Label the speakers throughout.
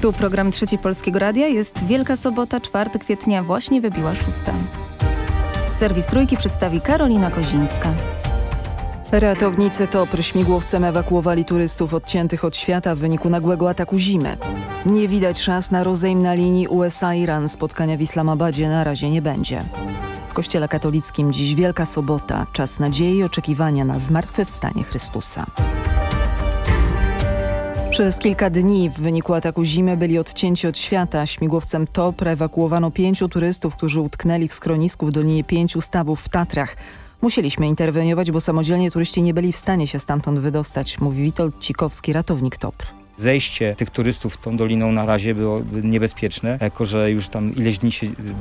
Speaker 1: Tu program Trzeci Polskiego Radia. Jest Wielka Sobota, 4 kwietnia, właśnie wybiła szósta. Serwis Trójki przedstawi Karolina Kozińska.
Speaker 2: Ratownicy TOPR śmigłowcem ewakuowali turystów odciętych od świata w wyniku nagłego ataku zimy. Nie widać szans na rozejm na linii USA-Iran. Spotkania w Islamabadzie na razie nie będzie. W kościele katolickim dziś Wielka Sobota. Czas nadziei i oczekiwania na zmartwychwstanie Chrystusa. Przez kilka dni w wyniku ataku zimy byli odcięci od świata. Śmigłowcem TOPR ewakuowano pięciu turystów, którzy utknęli w schronisku w Dolinie Pięciu Stawów w Tatrach. Musieliśmy interweniować, bo samodzielnie turyści nie byli w stanie się stamtąd wydostać, mówi Witold Cikowski, ratownik TOPR.
Speaker 3: Zejście tych turystów tą doliną na razie było niebezpieczne, jako że już tam ileś dni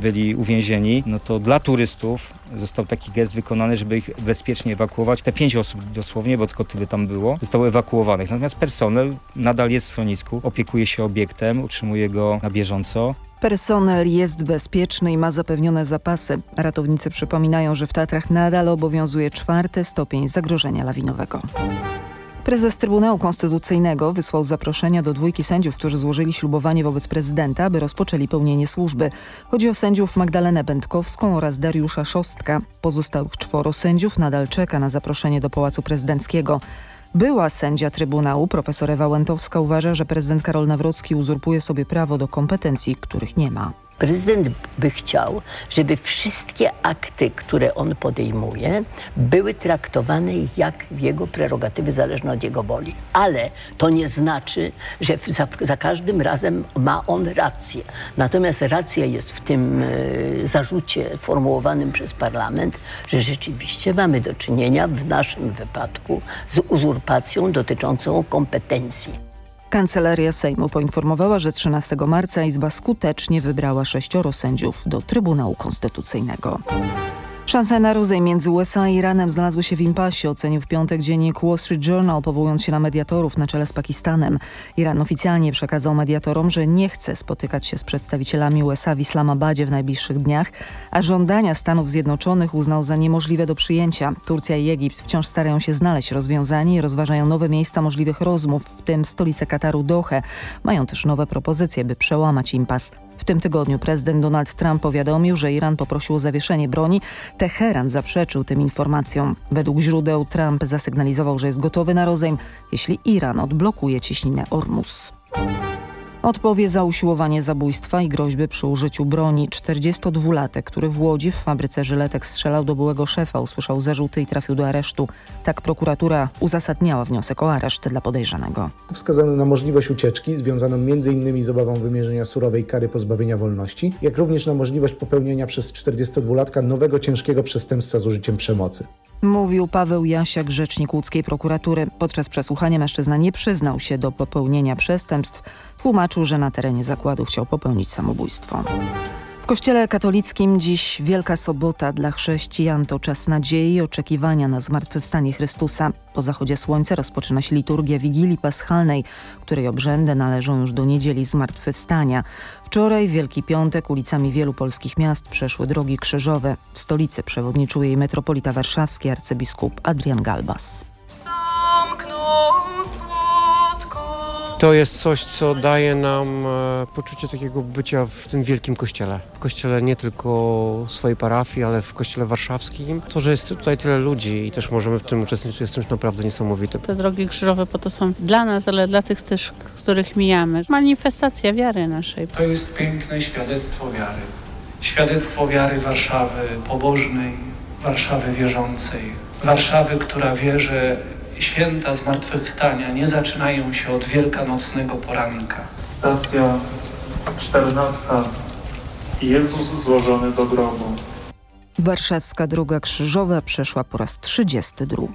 Speaker 3: byli uwięzieni, no to dla turystów został taki gest wykonany, żeby ich bezpiecznie ewakuować. Te pięć osób dosłownie, bo tylko tyle tam było, zostało ewakuowanych. Natomiast personel nadal jest w schronisku, opiekuje się obiektem, utrzymuje go na bieżąco.
Speaker 2: Personel jest bezpieczny i ma zapewnione zapasy. Ratownicy przypominają, że w Tatrach nadal obowiązuje czwarty stopień zagrożenia lawinowego. Prezes Trybunału Konstytucyjnego wysłał zaproszenia do dwójki sędziów, którzy złożyli ślubowanie wobec prezydenta, aby rozpoczęli pełnienie służby. Chodzi o sędziów Magdalenę Będkowską oraz Dariusza Szostka. Pozostałych czworo sędziów nadal czeka na zaproszenie do Pałacu Prezydenckiego. Była sędzia Trybunału, profesor Ewa Łętowska uważa, że prezydent Karol Nawrocki uzurpuje sobie prawo do kompetencji, których nie ma.
Speaker 4: Prezydent by chciał, żeby wszystkie akty, które on podejmuje, były traktowane jak jego prerogatywy zależne od jego woli. Ale to nie znaczy, że za, za każdym razem ma on rację. Natomiast racja jest w tym e, zarzucie formułowanym przez parlament, że rzeczywiście mamy do czynienia w naszym wypadku z uzurpacją dotyczącą kompetencji.
Speaker 2: Kancelaria Sejmu poinformowała, że 13 marca Izba skutecznie wybrała sześcioro sędziów do Trybunału Konstytucyjnego. Szanse na rozejm między USA i Iranem znalazły się w impasie, ocenił w piątek dziennik Wall Street Journal, powołując się na mediatorów na czele z Pakistanem. Iran oficjalnie przekazał mediatorom, że nie chce spotykać się z przedstawicielami USA w Islamabadzie w najbliższych dniach, a żądania Stanów Zjednoczonych uznał za niemożliwe do przyjęcia. Turcja i Egipt wciąż starają się znaleźć rozwiązanie i rozważają nowe miejsca możliwych rozmów, w tym stolicę Kataru Dohę. Mają też nowe propozycje, by przełamać impas. W tym tygodniu prezydent Donald Trump powiadomił, że Iran poprosił o zawieszenie broni. Teheran zaprzeczył tym informacjom. Według źródeł Trump zasygnalizował, że jest gotowy na rozejm, jeśli Iran odblokuje cieśninę Ormus. Odpowie za usiłowanie zabójstwa i groźby przy użyciu broni. 42-latek, który w Łodzi w fabryce żyletek strzelał do byłego szefa, usłyszał zarzuty i trafił do aresztu. Tak prokuratura uzasadniała wniosek o areszt dla podejrzanego.
Speaker 5: Wskazano na możliwość ucieczki związaną m.in. z obawą wymierzenia surowej kary pozbawienia wolności, jak również na możliwość popełnienia przez 42-latka nowego ciężkiego przestępstwa z użyciem przemocy.
Speaker 2: Mówił Paweł Jasiak, rzecznik łódzkiej prokuratury. Podczas przesłuchania mężczyzna nie przyznał się do popełnienia przestępstw. Tłumaczył, że na terenie zakładu chciał popełnić samobójstwo. W kościele katolickim dziś Wielka Sobota dla chrześcijan to czas nadziei i oczekiwania na zmartwychwstanie Chrystusa. Po zachodzie słońca rozpoczyna się liturgia Wigilii Paschalnej, której obrzędy należą już do niedzieli Zmartwychwstania. Wczoraj, Wielki Piątek, ulicami wielu polskich miast przeszły drogi krzyżowe. W stolicy przewodniczył jej metropolita warszawski arcybiskup Adrian Galbas.
Speaker 6: To jest coś, co daje nam e, poczucie takiego bycia w tym wielkim kościele. W kościele nie tylko swojej parafii, ale w kościele warszawskim. To, że jest tutaj tyle ludzi i też możemy w tym uczestniczyć jest czymś naprawdę niesamowitym.
Speaker 7: Te drogi krzyżowe po to są dla nas, ale dla tych też, których mijamy. Manifestacja wiary naszej.
Speaker 8: To jest piękne świadectwo wiary. Świadectwo wiary Warszawy pobożnej, Warszawy wierzącej. Warszawy, która wie, że święta zmartwychwstania nie zaczynają się od wielkanocnego poranka.
Speaker 9: Stacja 14. Jezus złożony do grobu.
Speaker 2: Warszawska Droga Krzyżowa przeszła po raz 32.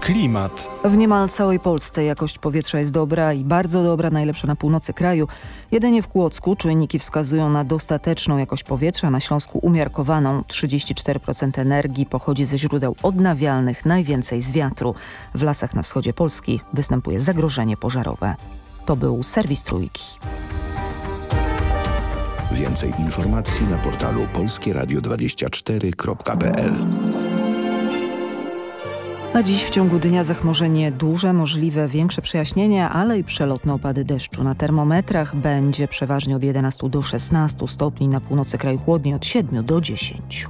Speaker 10: Klimat.
Speaker 2: W niemal całej Polsce jakość powietrza jest dobra i bardzo dobra, najlepsza na północy kraju. Jedynie w Kłodzku czujniki wskazują na dostateczną jakość powietrza, na Śląsku umiarkowaną. 34% energii pochodzi ze źródeł odnawialnych, najwięcej z wiatru. W lasach na wschodzie Polski występuje zagrożenie pożarowe. To był serwis Trójki.
Speaker 10: Więcej informacji na portalu polskieradio24.pl
Speaker 2: A dziś w ciągu dnia zachmurzenie duże, możliwe większe przejaśnienia, ale i przelotne opady deszczu. Na termometrach będzie przeważnie od 11 do 16 stopni, na północy kraju chłodniej od 7 do 10.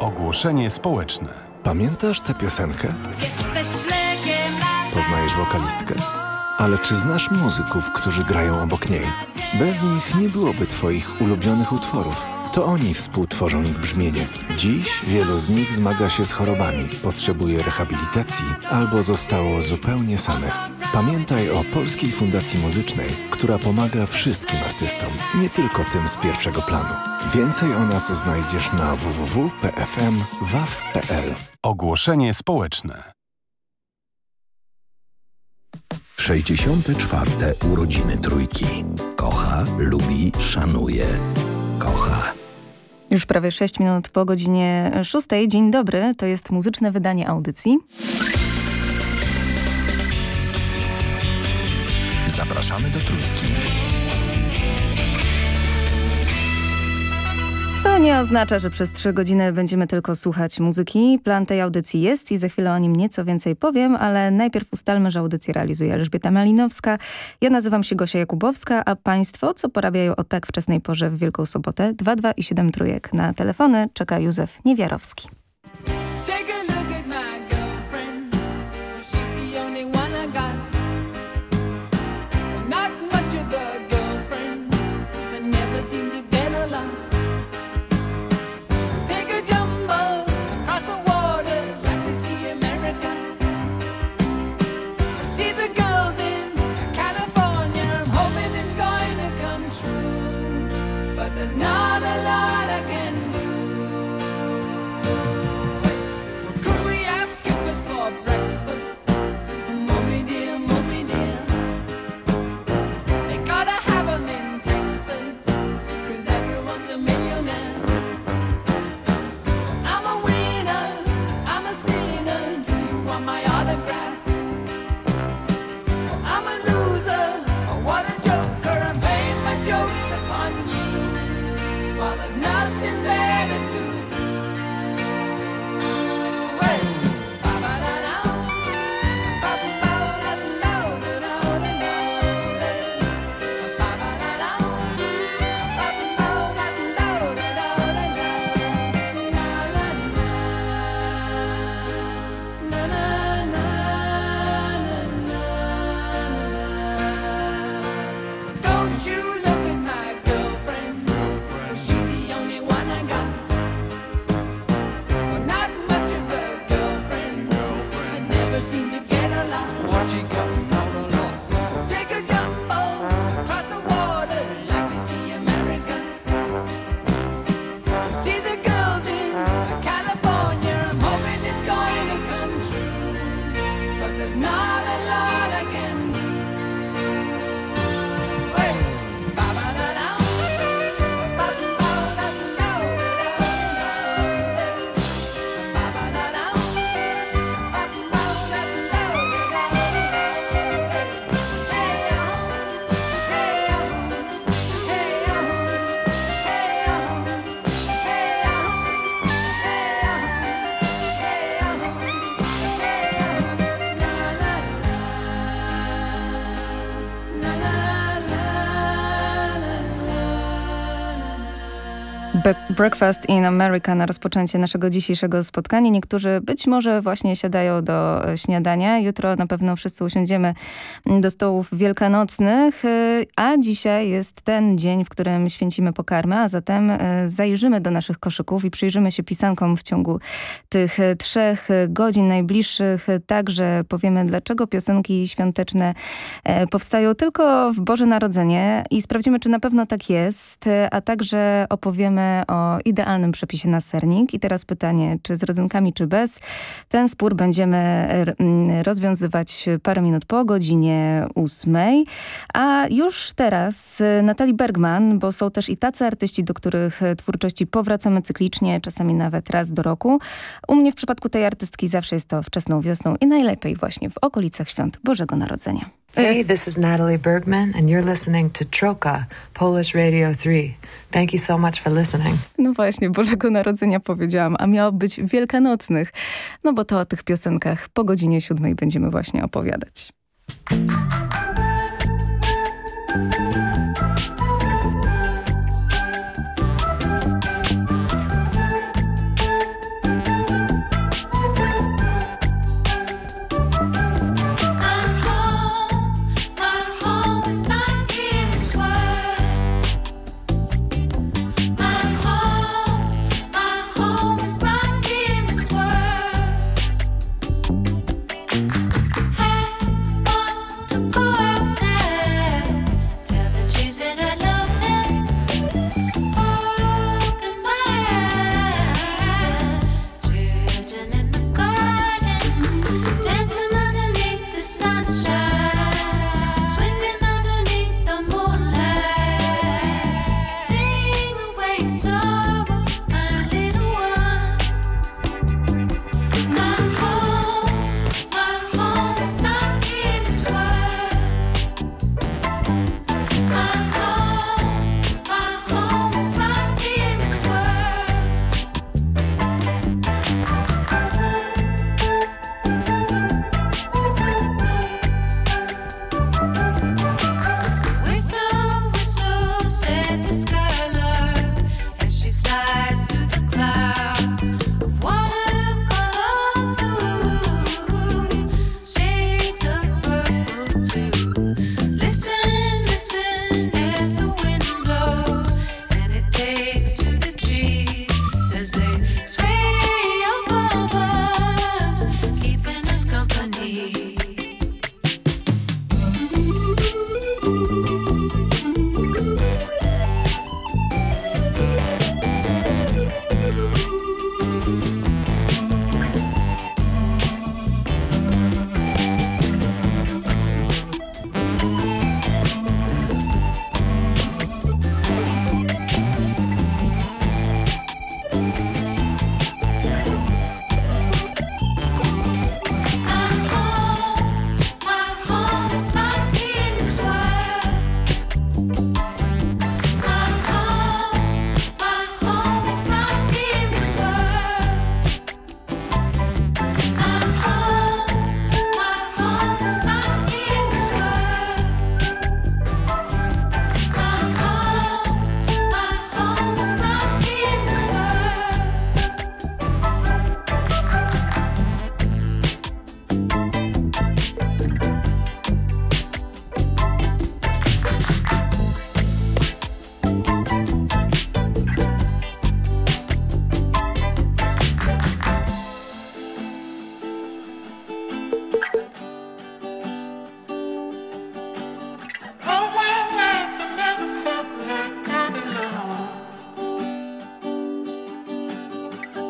Speaker 10: Ogłoszenie społeczne. Pamiętasz tę piosenkę? Poznajesz wokalistkę? Ale czy znasz muzyków, którzy grają obok niej? Bez nich nie byłoby twoich ulubionych utworów. To oni współtworzą ich brzmienie. Dziś wielu z nich zmaga się z chorobami, potrzebuje rehabilitacji albo zostało zupełnie samych. Pamiętaj o Polskiej Fundacji Muzycznej, która pomaga wszystkim artystom, nie tylko tym z pierwszego planu. Więcej o nas znajdziesz na www.pfm.waw.pl. Ogłoszenie społeczne.
Speaker 11: 64. urodziny trójki. Kocha, lubi, szanuje, kocha.
Speaker 12: Już prawie 6 minut po godzinie 6. Dzień dobry, to jest muzyczne wydanie audycji.
Speaker 11: Zapraszamy do trójki.
Speaker 12: Co nie oznacza, że przez 3 godziny będziemy tylko słuchać muzyki. Plan tej audycji jest i za chwilę o nim nieco więcej powiem, ale najpierw ustalmy, że audycję realizuje Elżbieta Malinowska. Ja nazywam się Gosia Jakubowska, a państwo, co porabiają o tak wczesnej porze w Wielką Sobotę? 22 i 7 trójek na telefony czeka Józef Niewiarowski. Breakfast in America na rozpoczęcie naszego dzisiejszego spotkania. Niektórzy być może właśnie siadają do e, śniadania. Jutro na pewno wszyscy usiądziemy do stołów wielkanocnych, e, a dzisiaj jest ten dzień, w którym święcimy pokarmy, a zatem e, zajrzymy do naszych koszyków i przyjrzymy się pisankom w ciągu tych trzech godzin najbliższych. Także powiemy, dlaczego piosenki świąteczne powstają tylko w Boże Narodzenie i sprawdzimy, czy na pewno tak jest, a także opowiemy o idealnym przepisie na sernik. I teraz pytanie, czy z rodzynkami, czy bez? Ten spór będziemy rozwiązywać parę minut po godzinie ósmej. A już teraz Natalii Bergman, bo są też i tacy artyści, do których twórczości powracamy cyklicznie, czasami nawet raz do roku. U mnie w przypadku tej artystki zawsze jest to wczesną wiosną i najlepiej właśnie w okolicach świąt Bożego Narodzenia.
Speaker 13: Hey, this is Natalie Bergman, and you're listening to Troka, Polish Radio 3. Thank you so much for listening.
Speaker 14: No właśnie, Bożego Narodzenia powiedziałam, a miało być Wielkanocnych. No bo to o tych piosenkach po godzinie siódmej będziemy właśnie opowiadać.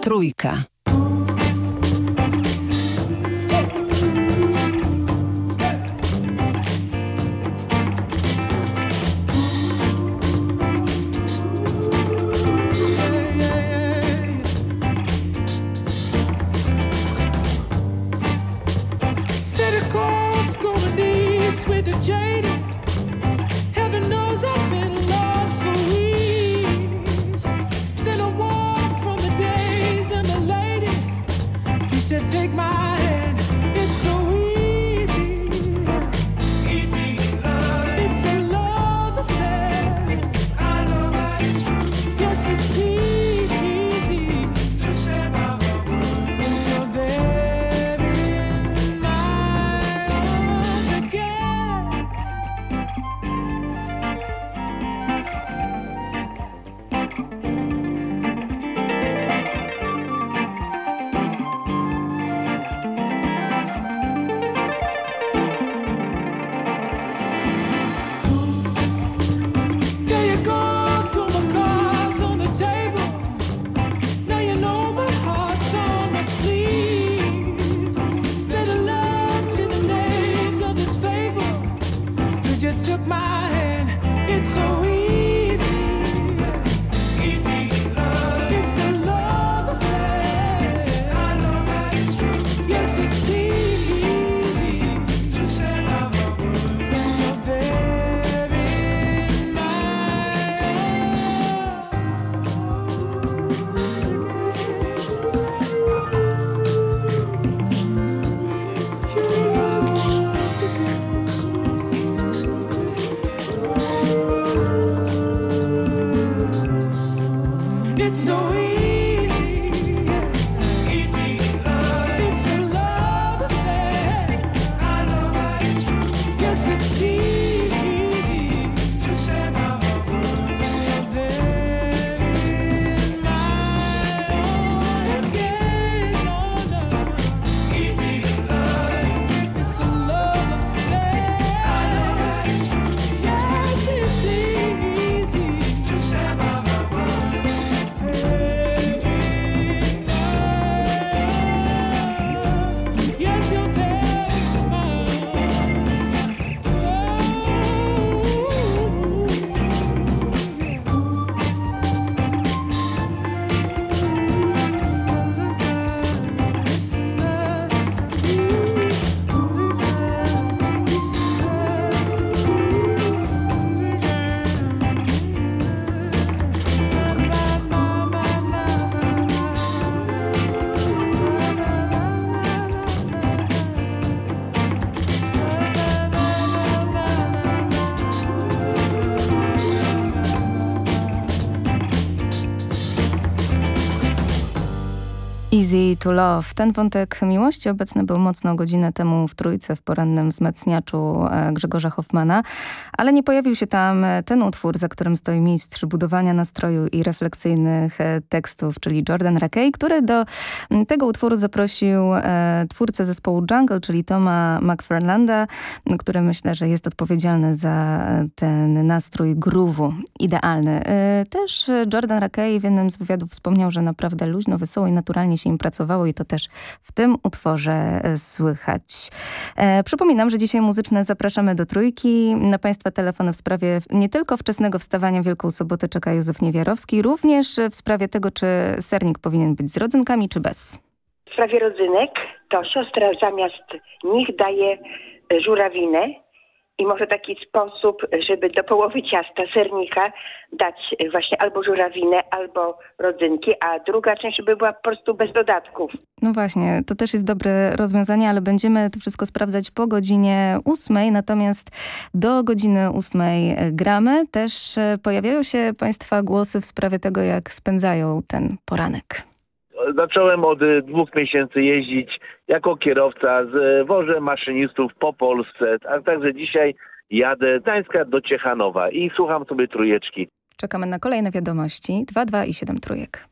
Speaker 15: Trójka.
Speaker 16: Easy to Love. Ten wątek miłości obecny był mocno godzinę temu w Trójce w porannym wzmacniaczu e, Grzegorza Hoffmana, ale nie pojawił się tam e, ten utwór, za którym stoi mistrz budowania nastroju i refleksyjnych e, tekstów, czyli Jordan Rakey, który do tego utworu zaprosił twórcę zespołu Jungle, czyli Toma McFarlanda, który myślę, że jest odpowiedzialny za ten nastrój groove'u idealny. Też Jordan Rakey w jednym z wywiadów wspomniał, że naprawdę luźno, wesoło i naturalnie się im pracowało i to też w tym utworze e, słychać. E, przypominam, że dzisiaj muzyczne zapraszamy do trójki. Na Państwa telefony w sprawie nie tylko wczesnego wstawania Wielką Sobotę czeka Józef Niewiarowski, również w sprawie tego, czy sernik powinien być z rodzynkami, czy bez.
Speaker 17: W sprawie rodzynek to siostra zamiast nich daje żurawinę i może taki sposób, żeby do połowy ciasta sernika dać właśnie albo żurawinę, albo rodzynki, a druga część by była po prostu bez dodatków.
Speaker 16: No właśnie, to też jest dobre rozwiązanie, ale będziemy to wszystko sprawdzać po godzinie ósmej, natomiast do godziny ósmej gramy. Też e, pojawiają się Państwa głosy w sprawie tego, jak spędzają ten poranek.
Speaker 18: Zacząłem od dwóch miesięcy jeździć jako kierowca z wozem maszynistów po Polsce, a także dzisiaj jadę z Gdańska do Ciechanowa i słucham sobie trójeczki.
Speaker 16: Czekamy na kolejne wiadomości. 2, 2 i 7 trójek.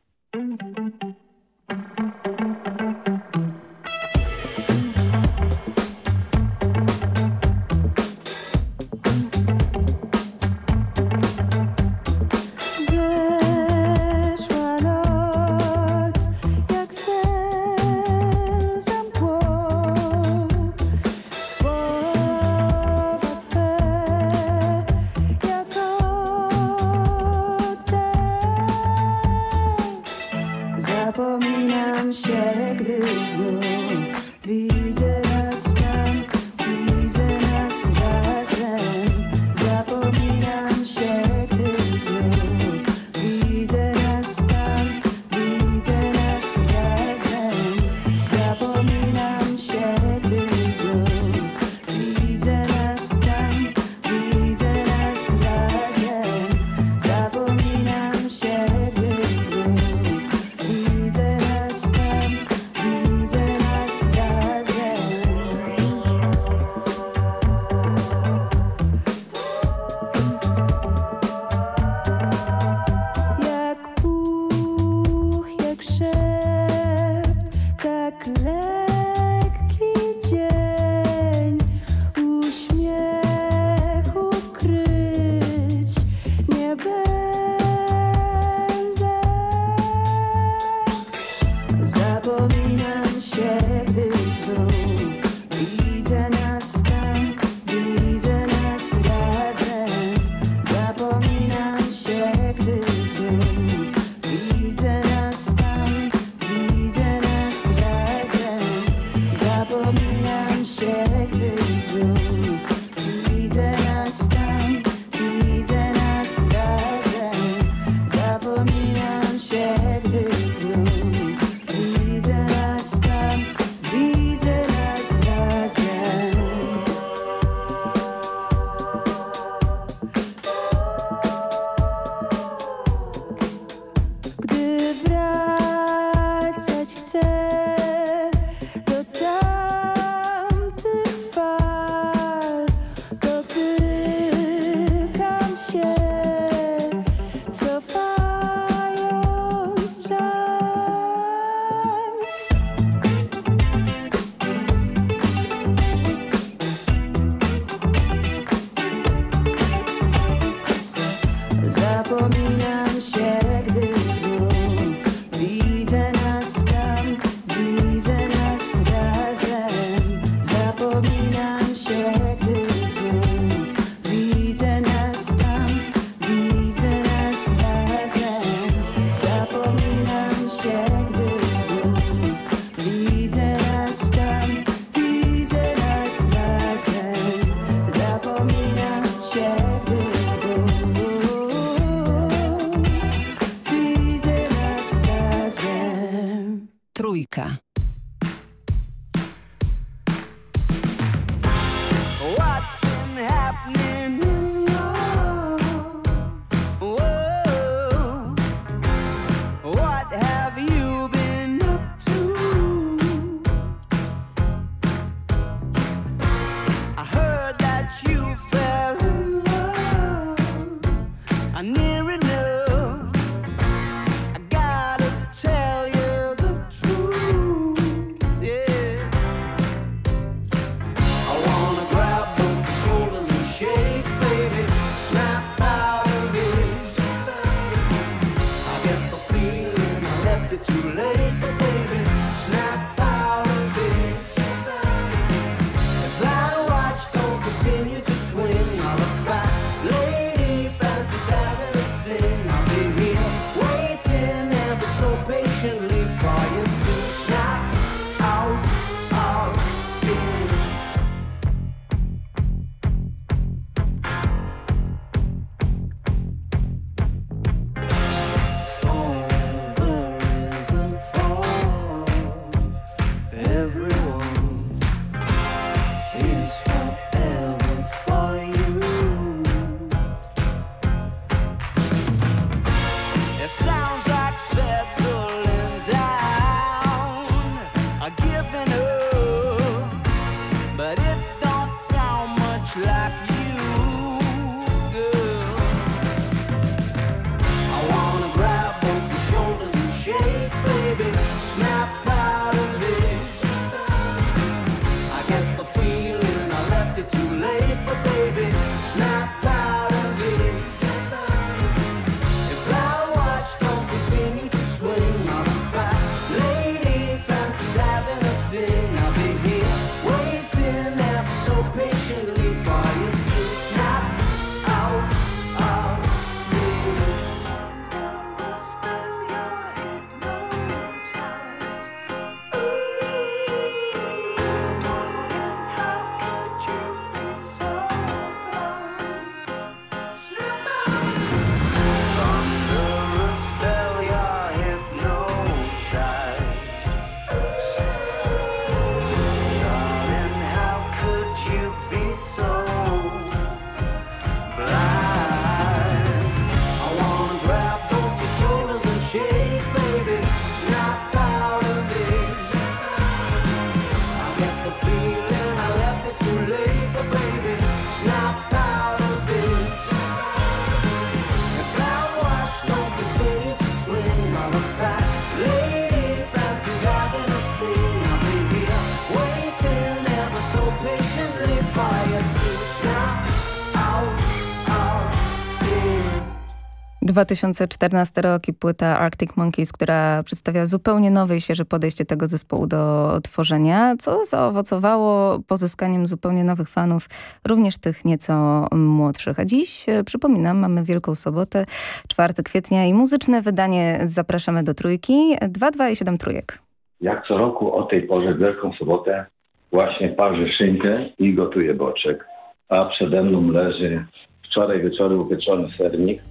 Speaker 1: 2014 rok i płyta Arctic Monkeys, która przedstawia zupełnie nowe i świeże podejście tego zespołu do tworzenia, co zaowocowało pozyskaniem zupełnie nowych fanów, również tych nieco młodszych. A dziś, e, przypominam, mamy Wielką Sobotę, 4 kwietnia i muzyczne wydanie Zapraszamy do Trójki, 2,2 i 7 trójek.
Speaker 19: Jak co roku o tej porze Wielką Sobotę właśnie parzę szynkę i gotuję boczek, a przede mną leży wczoraj wieczorem upieczony sernik,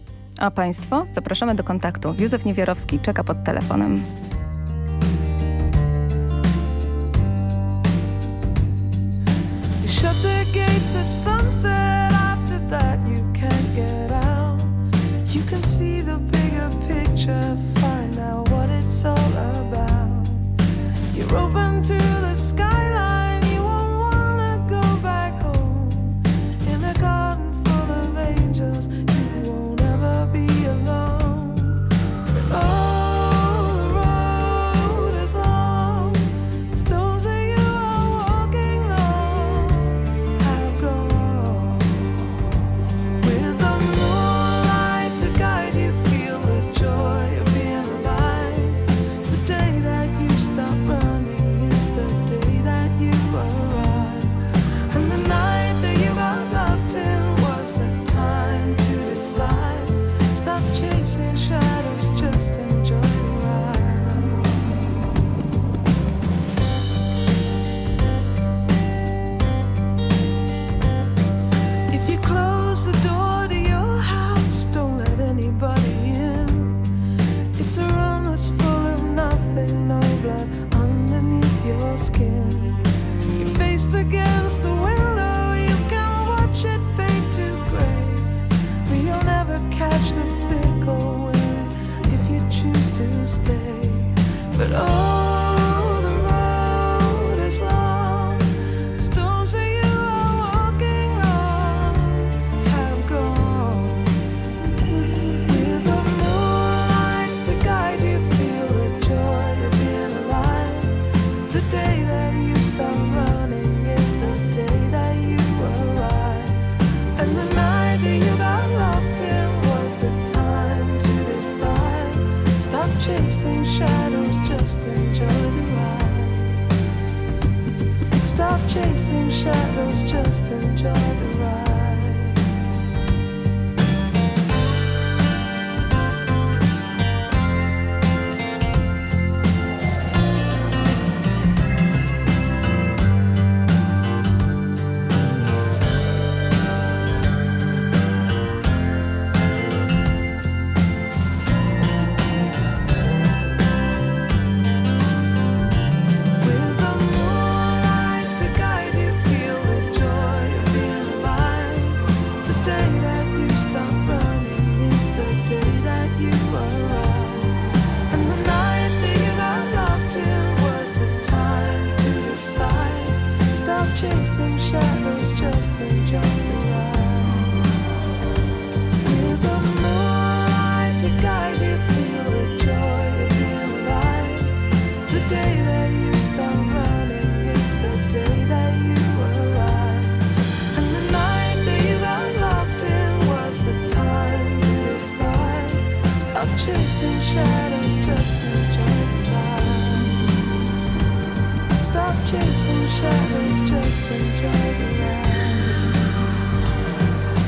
Speaker 1: a Państwo zapraszamy do kontaktu. Józef Niewierowski czeka pod telefonem.
Speaker 20: They gates at sunset Stop chasing shadows, just enjoy the ride. Stop chasing shadows, just enjoy the ride.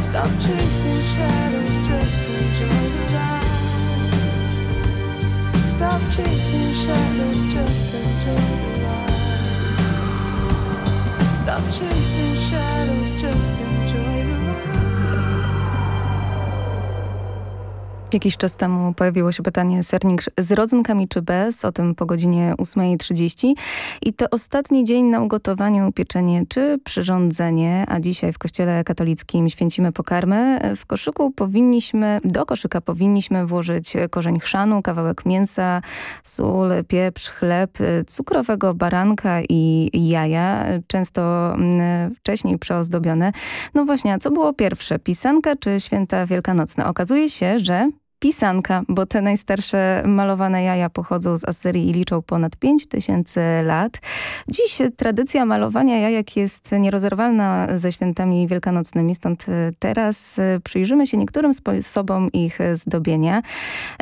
Speaker 20: Stop chasing shadows, just enjoy the ride. Stop chasing shadows, just enjoy the ride. Stop chasing shadows, just enjoy the ride.
Speaker 1: Jakiś czas temu pojawiło się pytanie sernik z rodzynkami czy bez, o tym po godzinie 8.30. I to ostatni dzień na ugotowaniu pieczenie czy przyrządzenie, a dzisiaj w kościele katolickim święcimy pokarmy. W koszyku powinniśmy, do koszyka powinniśmy włożyć korzeń chrzanu, kawałek mięsa, sól, pieprz, chleb, cukrowego baranka i jaja, często mm, wcześniej przeozdobione. No właśnie, a co było pierwsze, pisanka czy święta wielkanocne? Okazuje się, że pisanka, bo te najstarsze malowane jaja pochodzą z Asyrii i liczą ponad 5000 lat. Dziś tradycja malowania jajek jest nierozerwalna ze świętami wielkanocnymi, stąd e, teraz e, przyjrzymy się niektórym sposobom ich zdobienia.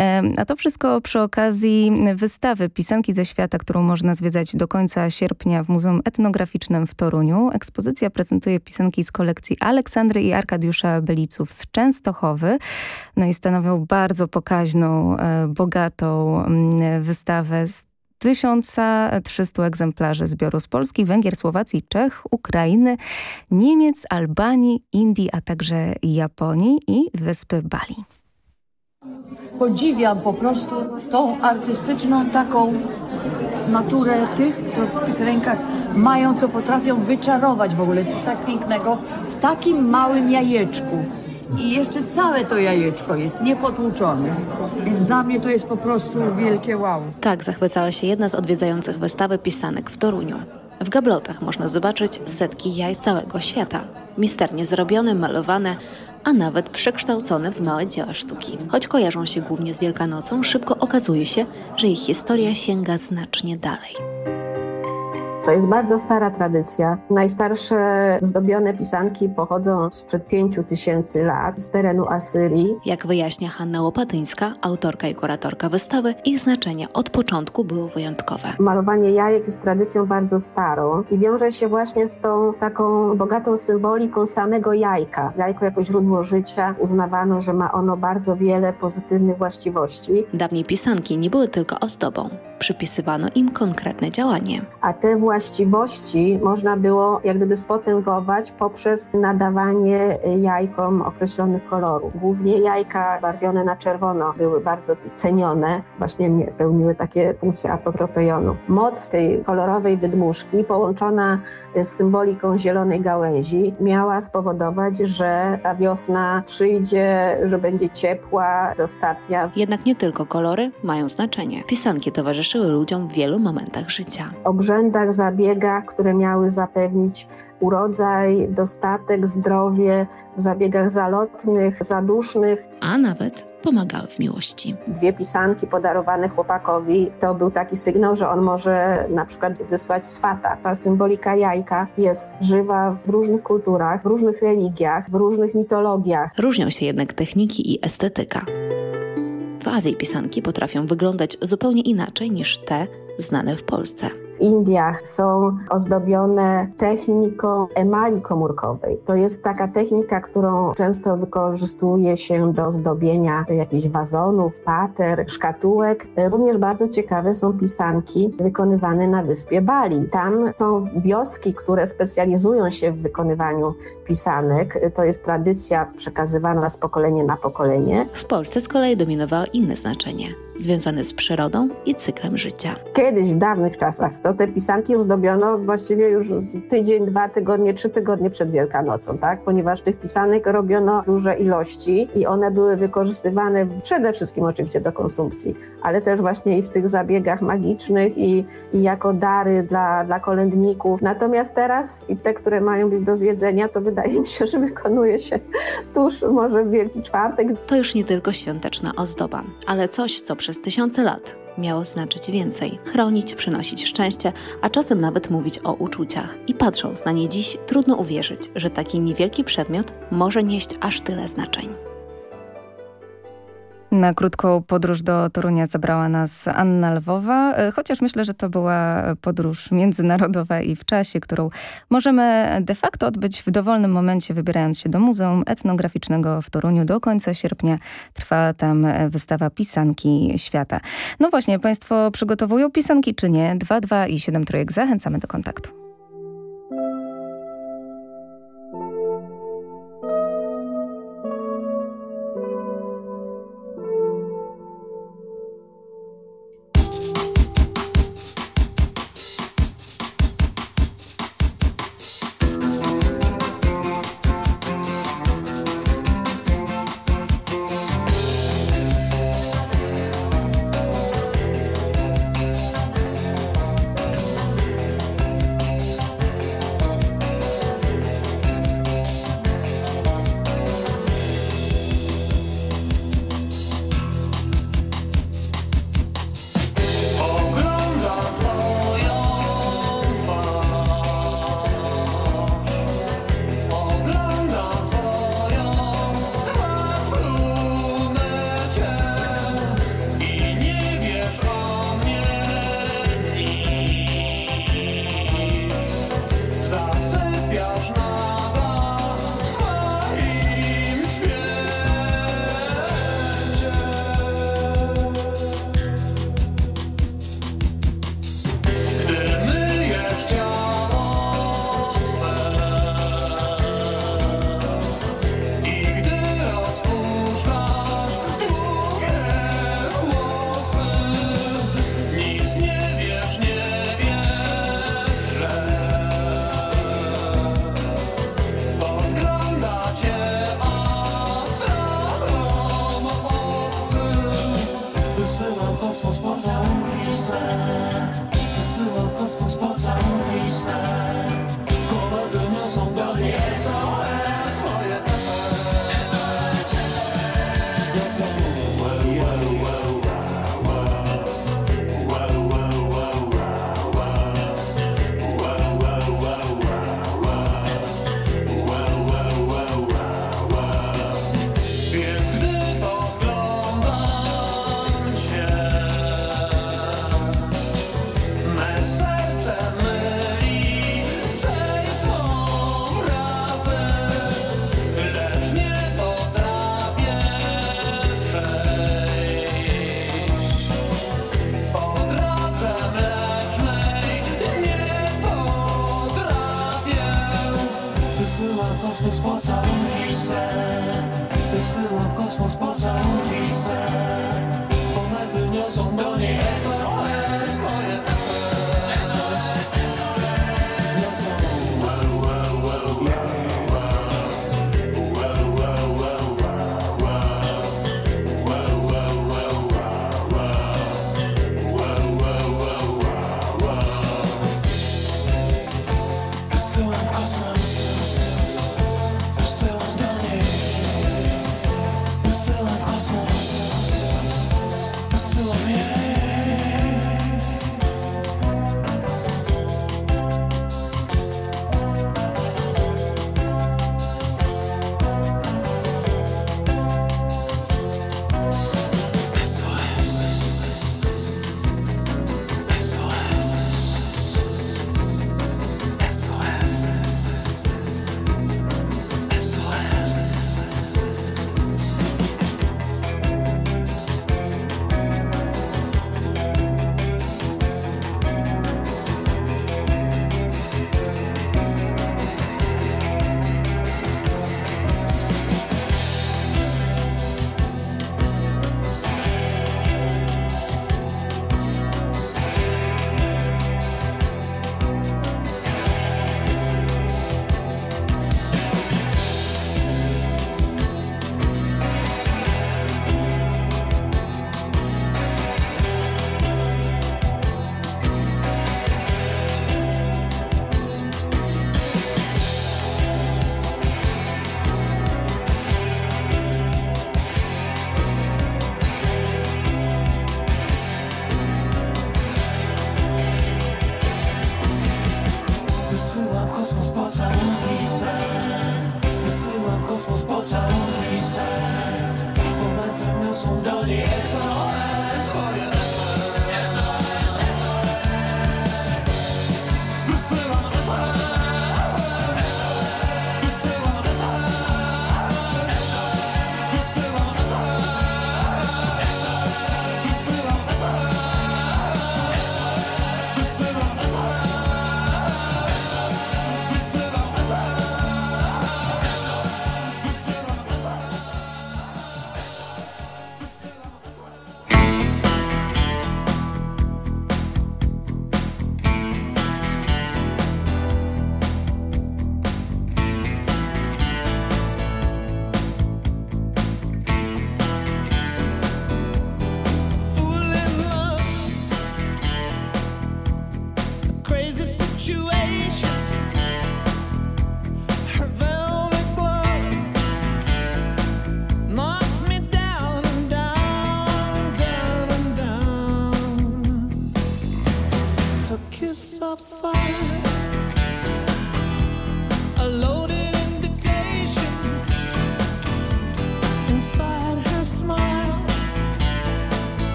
Speaker 1: E, A to wszystko przy okazji wystawy Pisanki ze świata, którą można zwiedzać do końca sierpnia w Muzeum Etnograficznym w Toruniu. Ekspozycja prezentuje pisanki z kolekcji Aleksandry i Arkadiusza Beliców z Częstochowy. No i stanowią bardzo pokaźną, e, bogatą mm, wystawę z 1300 egzemplarzy zbioru z Polski, Węgier, Słowacji, Czech, Ukrainy, Niemiec, Albanii, Indii, a także Japonii i wyspy Bali.
Speaker 12: Podziwiam po prostu tą artystyczną taką naturę tych, co w tych rękach mają, co potrafią wyczarować w ogóle coś tak pięknego w takim małym jajeczku. I jeszcze całe to jajeczko jest niepotłuczone. Więc dla mnie to jest po prostu wielkie wow.
Speaker 21: Tak zachwycała się jedna z odwiedzających wystawę pisanek w Toruniu. W gablotach można zobaczyć setki jaj z całego świata. Misternie zrobione, malowane, a nawet przekształcone w małe dzieła sztuki. Choć kojarzą się głównie z Wielkanocą, szybko okazuje się, że ich historia sięga znacznie dalej.
Speaker 22: To jest bardzo stara tradycja. Najstarsze zdobione pisanki pochodzą sprzed 5 tysięcy lat z terenu Asyrii.
Speaker 21: Jak wyjaśnia Hanna Łopatyńska, autorka i kuratorka wystawy, ich znaczenie od początku było wyjątkowe.
Speaker 22: Malowanie jajek jest tradycją bardzo starą i wiąże się właśnie z tą taką bogatą symboliką samego jajka. Jajko jako źródło życia uznawano, że ma ono bardzo wiele pozytywnych właściwości.
Speaker 21: Dawniej pisanki nie były tylko ozdobą. Przypisywano im konkretne działanie.
Speaker 22: A te właściwości można było jak gdyby spotęgować poprzez nadawanie jajkom określonych kolorów. Głównie jajka barwione na czerwono były bardzo cenione, właśnie pełniły takie funkcje apotropejonu. Moc tej kolorowej wydmuszki połączona z symboliką zielonej gałęzi miała spowodować, że ta wiosna przyjdzie, że będzie ciepła, dostatnia.
Speaker 21: Jednak nie tylko kolory mają znaczenie. Pisanki towarzyszyły ludziom w wielu momentach życia.
Speaker 22: Obrzędach, zabiegach, które miały zapewnić urodzaj, dostatek, zdrowie, w zabiegach zalotnych, zadusznych.
Speaker 21: A nawet pomagały w miłości.
Speaker 22: Dwie pisanki podarowane chłopakowi to był taki sygnał, że on może na przykład wysłać swata. Ta symbolika jajka jest żywa w różnych kulturach, w różnych religiach, w różnych mitologiach.
Speaker 21: Różnią się jednak techniki i estetyka. W Azji pisanki potrafią wyglądać zupełnie inaczej niż te znane w Polsce.
Speaker 22: W Indiach są ozdobione techniką emali komórkowej. To jest taka technika, którą często wykorzystuje się do zdobienia jakichś wazonów, pater, szkatułek. Również bardzo ciekawe są pisanki wykonywane na wyspie Bali. Tam są wioski, które specjalizują się w wykonywaniu pisanek. To jest tradycja przekazywana z pokolenia na pokolenie.
Speaker 21: W Polsce z kolei dominowało inne znaczenie związany z przyrodą i cyklem życia.
Speaker 22: Kiedyś, w dawnych czasach, to te pisanki uzdobiono właściwie już tydzień, dwa tygodnie, trzy tygodnie przed Wielkanocą, tak? Ponieważ tych pisanek robiono duże ilości i one były wykorzystywane przede wszystkim oczywiście do konsumpcji, ale też właśnie i w tych zabiegach magicznych i, i jako dary dla, dla kolędników. Natomiast teraz te, które mają być do zjedzenia, to wydaje mi się, że wykonuje się tuż może Wielki Czwartek.
Speaker 21: To już nie tylko świąteczna ozdoba, ale coś, co przez tysiące lat miało znaczyć więcej, chronić, przynosić szczęście, a czasem nawet mówić o uczuciach. I patrząc na nie dziś, trudno uwierzyć, że taki niewielki przedmiot może nieść aż tyle znaczeń.
Speaker 1: Na krótką podróż do Torunia zabrała nas Anna Lwowa, e, chociaż myślę, że to była podróż międzynarodowa i w czasie, którą możemy de facto odbyć w dowolnym momencie, wybierając się do Muzeum Etnograficznego w Toruniu. Do końca sierpnia trwa tam wystawa Pisanki Świata. No właśnie, Państwo przygotowują pisanki czy nie? 2, 2 i 7 trójek. Zachęcamy do kontaktu.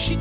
Speaker 23: She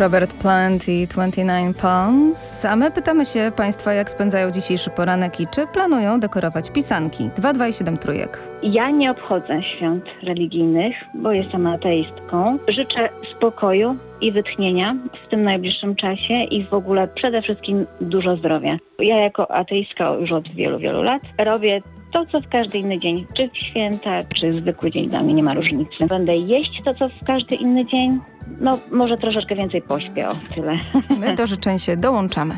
Speaker 23: Robert Plant i 29 Palms. A my pytamy się Państwa, jak spędzają dzisiejszy poranek i czy planują dekorować pisanki. 227 trójek.
Speaker 24: Ja nie obchodzę świąt religijnych, bo jestem ateistką. Życzę spokoju i wytchnienia w tym najbliższym czasie i w ogóle przede wszystkim dużo zdrowia. Ja jako ateistka już od wielu, wielu lat robię to, co w każdy inny dzień, czy w święta, czy zwykły dzień dla mnie nie ma różnicy. Będę jeść to, co w każdy inny dzień. No, może troszeczkę więcej pośpię, o tyle.
Speaker 23: My do życzeń się dołączamy.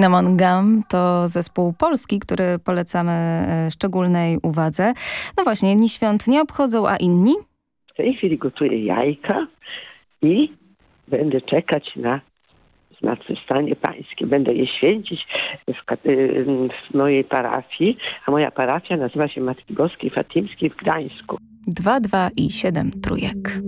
Speaker 23: Cinnamon Gum to zespół polski, który polecamy e, szczególnej uwadze. No właśnie, jedni świąt nie obchodzą, a inni?
Speaker 25: W tej chwili gotuję jajka i będę czekać na zmartwychwstanie pańskie. Będę je święcić w, y, w mojej parafii, a moja parafia nazywa się Matki Boskiej Fatimskiej w Gdańsku.
Speaker 23: 2, 2 i 7 trójek.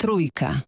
Speaker 15: Trójka.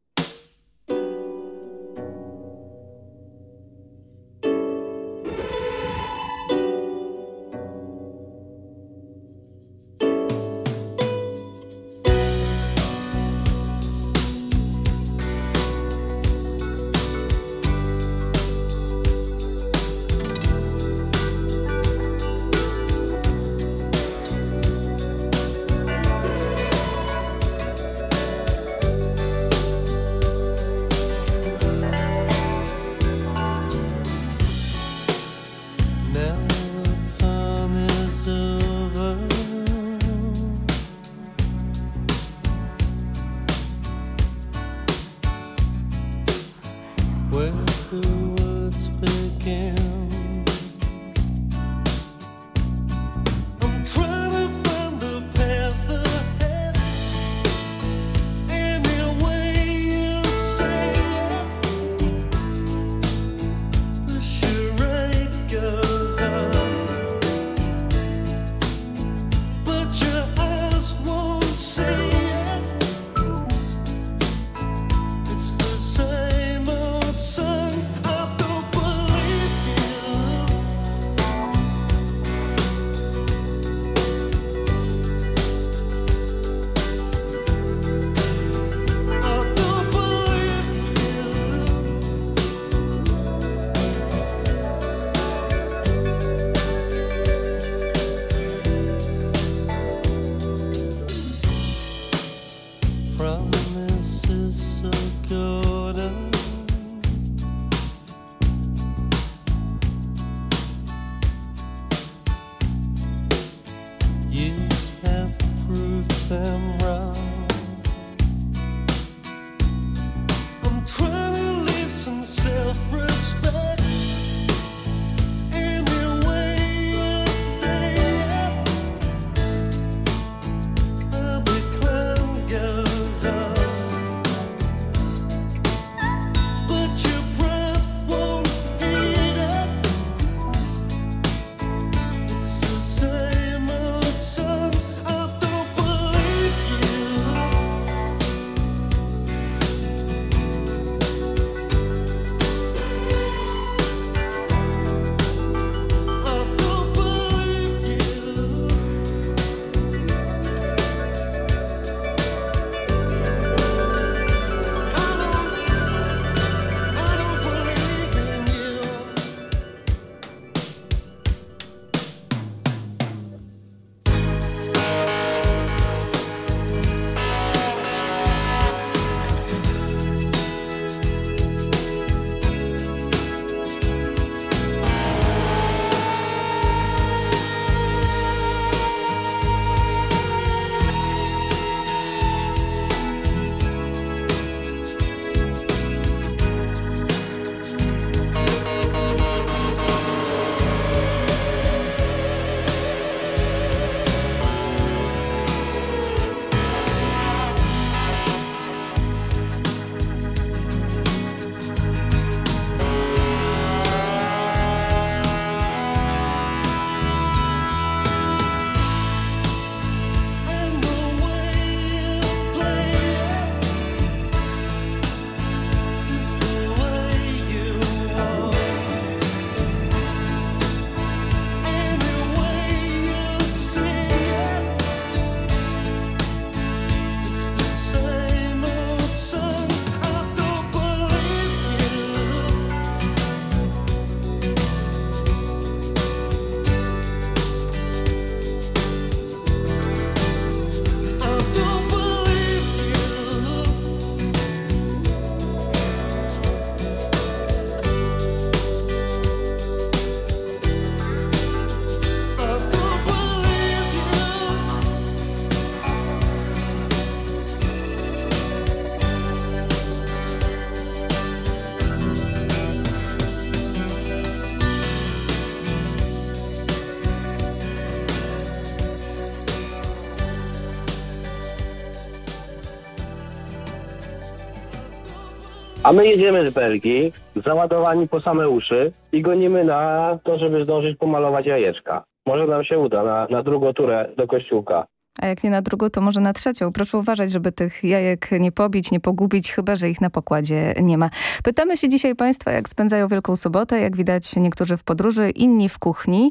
Speaker 25: A my jedziemy z Belgii, załadowani po same uszy i gonimy na to, żeby zdążyć pomalować jajeczka. Może nam się uda na, na drugą turę do kościółka.
Speaker 1: A jak nie na drugą, to może na trzecią. Proszę uważać, żeby tych jajek nie pobić, nie pogubić, chyba że ich na pokładzie nie ma. Pytamy się dzisiaj Państwa, jak spędzają Wielką Sobotę. Jak widać, niektórzy w podróży, inni w kuchni.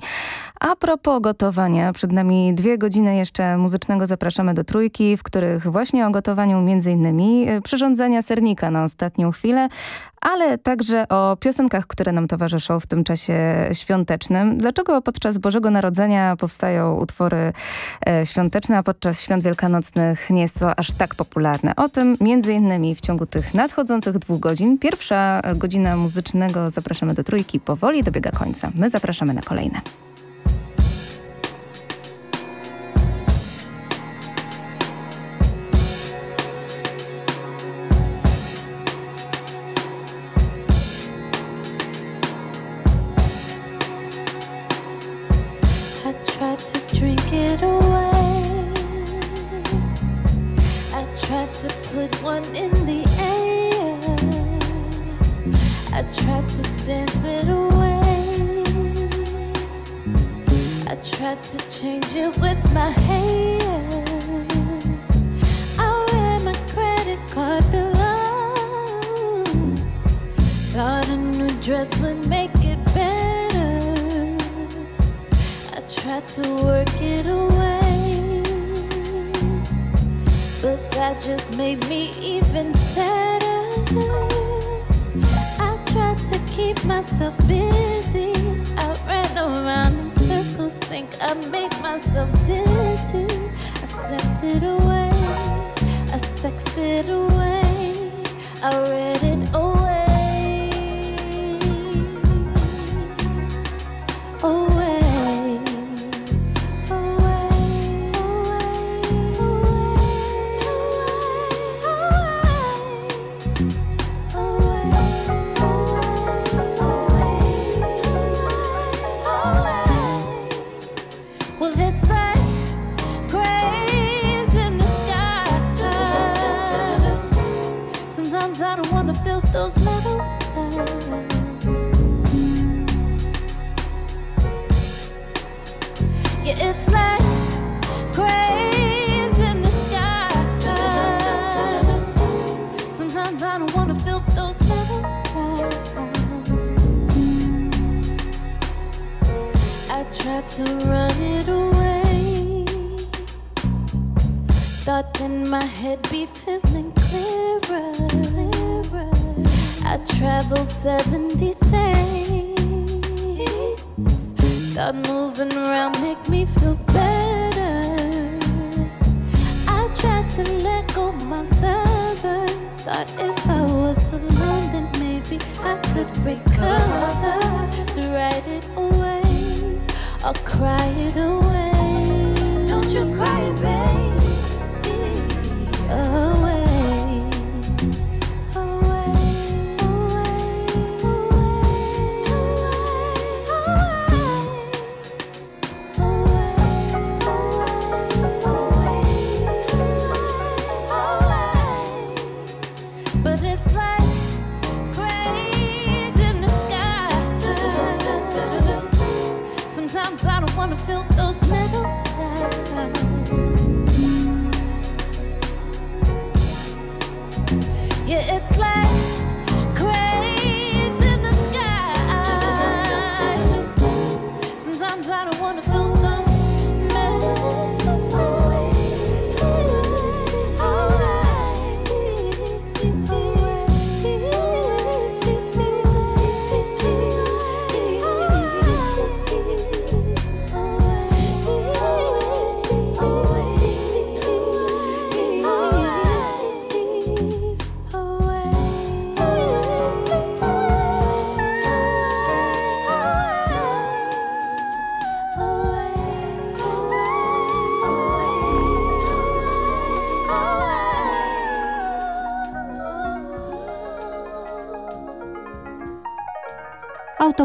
Speaker 1: A propos gotowania, przed nami dwie godziny jeszcze muzycznego zapraszamy do trójki, w których właśnie o gotowaniu między innymi e, przyrządzenia sernika na ostatnią chwilę, ale także o piosenkach, które nam towarzyszą w tym czasie świątecznym. Dlaczego podczas Bożego Narodzenia powstają utwory e, świąteczne, podczas świąt wielkanocnych nie jest to aż tak popularne? O tym między innymi w ciągu tych nadchodzących dwóch godzin. Pierwsza godzina muzycznego zapraszamy do trójki powoli dobiega końca. My zapraszamy na kolejne.
Speaker 14: Yeah, it's like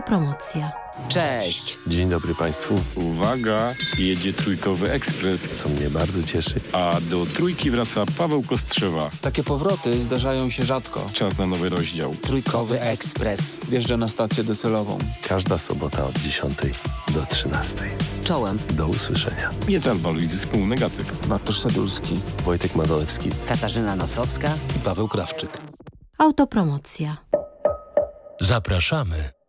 Speaker 15: Autopromocja.
Speaker 26: Cześć!
Speaker 27: Dzień dobry Państwu.
Speaker 28: Uwaga, jedzie trójkowy ekspres,
Speaker 27: co mnie bardzo cieszy.
Speaker 28: A do trójki wraca Paweł Kostrzewa.
Speaker 29: Takie powroty zdarzają się rzadko.
Speaker 28: Czas na nowy rozdział.
Speaker 26: Trójkowy ekspres.
Speaker 29: Wjeżdża na stację docelową.
Speaker 27: Każda sobota od 10 do 13.
Speaker 26: Czołem.
Speaker 27: Do usłyszenia.
Speaker 28: Nie tanwaluj zysku negatyw.
Speaker 29: Bartosz Sadulski.
Speaker 27: Wojtek Mazalewski.
Speaker 26: Katarzyna Nosowska.
Speaker 27: I Paweł Krawczyk.
Speaker 30: Autopromocja.
Speaker 31: Zapraszamy